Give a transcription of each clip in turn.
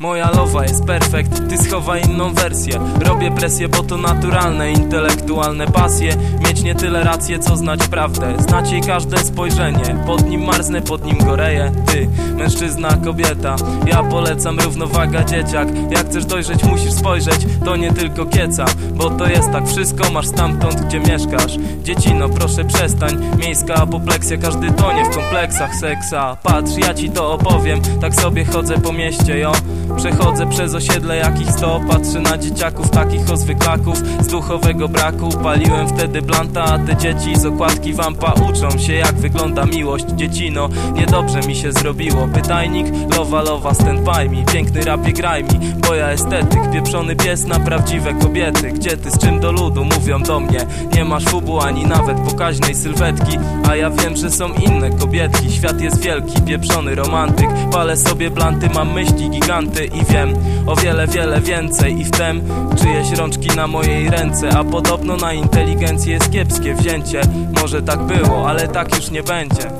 Moja lowa jest perfekt, ty schowaj inną wersję. Robię presję, bo to naturalne, intelektualne pasje. Mieć nie tyle rację, co znać prawdę. Znać jej każde spojrzenie Pod nim marznę, pod nim goreję. Ty, mężczyzna, kobieta Ja polecam równowaga, dzieciak. Jak chcesz dojrzeć, musisz spojrzeć To nie tylko kieca Bo to jest tak, wszystko masz stamtąd, gdzie mieszkasz. Dziecino, proszę przestań. Miejska apopleksja, każdy tonie w kompleksach seksa. Patrz, ja ci to opowiem Tak sobie chodzę po mieście, jo Przechodzę przez osiedle jakich sto Patrzę na dzieciaków takich ozwyklaków Z duchowego braku Paliłem wtedy blanta A te dzieci z okładki wampa Uczą się jak wygląda miłość Dziecino, niedobrze mi się zrobiło Pytajnik, lowa, lowa, stand by mi Piękny rapie graj mi, bo ja estetyk. Pieprzony pies na prawdziwe kobiety. Gdzie ty, z czym do ludu, mówią do mnie? Nie masz fubu ani nawet pokaźnej sylwetki. A ja wiem, że są inne kobietki. Świat jest wielki, pieprzony romantyk. Palę sobie blanty, mam myśli giganty i wiem o wiele, wiele więcej I wtem czyjeś rączki na mojej ręce A podobno na inteligencję jest kiepskie wzięcie. Może tak było, ale tak już nie będzie.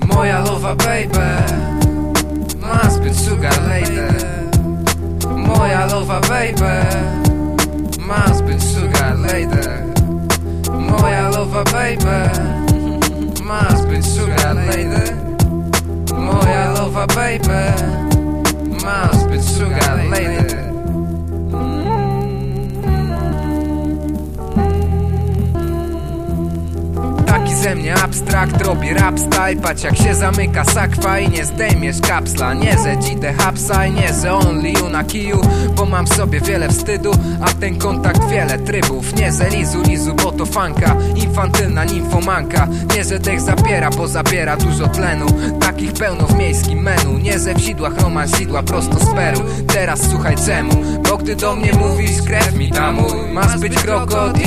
Moja lowa baby Ma zbyt sugar lady. Moja lowa baby Ma zbyt sugar lady. Moja lowa baby Moja lowa baby Ma zbyt sugar lady ze mnie abstrakt, robi rap style Patrz jak się zamyka sakwa i nie zdejmiesz kapsla. Nie ze dzidę hapsa i nie ze only you na kiju Bo mam w sobie wiele wstydu, a ten kontakt wiele trybów. Nie ze lizu, lizu, bo to fanka Infantylna nimfomanka. Nie że dech zapiera, bo zabiera dużo tlenu. Takich pełno w miejskim menu. Nie ze w sidłach, romans sidła prosto z Peru. Teraz słuchaj czemu, bo gdy do mnie mówisz krew mi tamuj Masz być krok od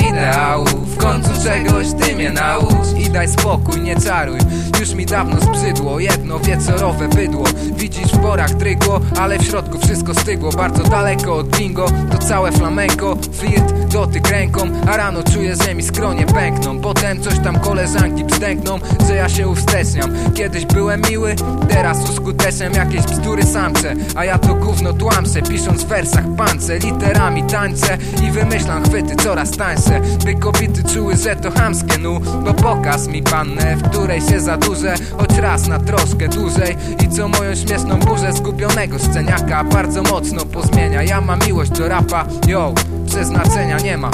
W końcu czegoś ty mnie naucz daj spokój, nie czaruj. Już mi dawno zbrzydło Jedno wieczorowe bydło. Widzisz w porach drygło Ale w środku wszystko stygło. Bardzo daleko od bingo To całe flamenko. Flirt, dotyk ręką A rano czuję, że mi skronie pękną. Potem coś tam koleżanki bzdękną Że ja się uwsteczniam. Kiedyś byłem miły Teraz uskuteczniam jakieś bzdury samce. A ja to gówno tłamszę Pisząc w wersach pance. Literami tańczę I wymyślam chwyty coraz tańsze. By kobiety czuły, że to hamskie nu Bo mi pannę, w której się zadurzę Choć raz na troszkę dłużej. I co moją śmieszną burzę zgubionego sceniaka Bardzo mocno pozmienia. Ja mam miłość do rapa, yo, przeznaczenia nie ma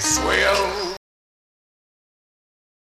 Sweet.